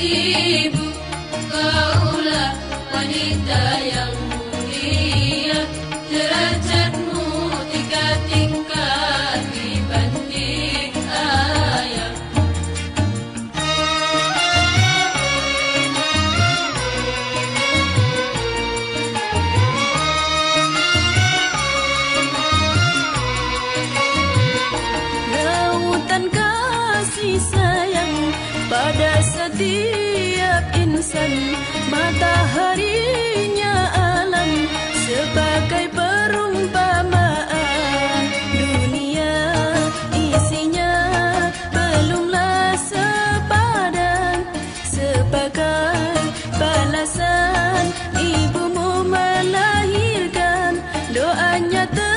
Ibu, kaulah wanita yang setiap insan mataharinya alam sebagai perumpamaan. Dunia isinya belumlah sepadan sebagai balasan ibumu melahirkan. Doanya ter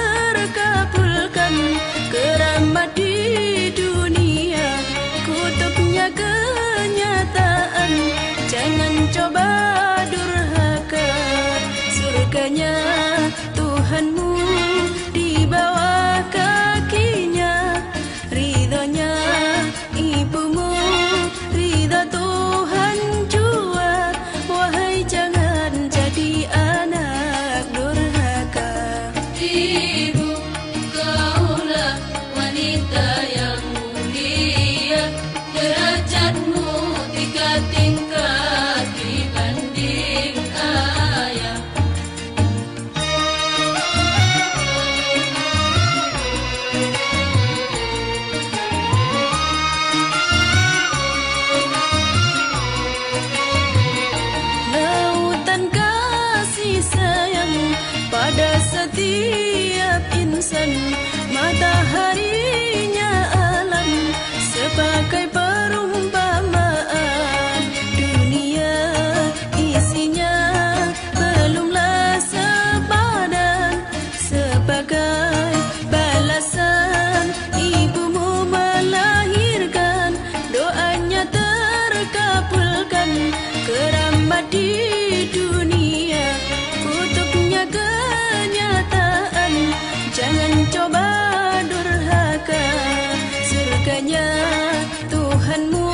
akan mu